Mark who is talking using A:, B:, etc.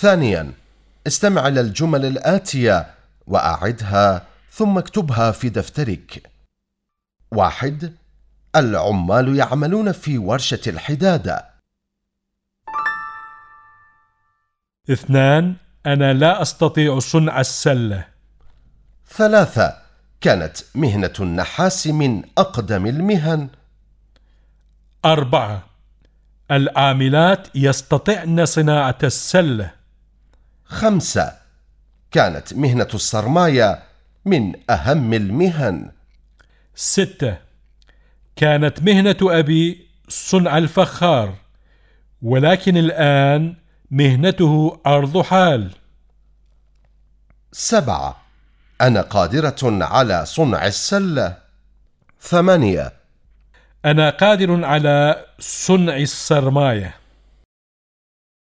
A: ثانيا استمع إلى الجمل الآتية وأعدها ثم اكتبها في دفترك. واحد العمال يعملون في ورشة الحدادة.
B: اثنان أنا لا أستطيع صنع السلة.
A: ثلاثة كانت مهنة النحاس من أقدم المهن.
B: أربعة العاملات يستطعن صناعة السلة.
A: خمسة. كانت مهنة الصرماية من أهم المهن.
B: ستة. كانت مهنة أبي صنع الفخار ولكن الآن مهنته أرض حال.
A: سبعة. أنا قادرة على صنع السلة. ثمانية.
B: أنا قادر على صنع السرماية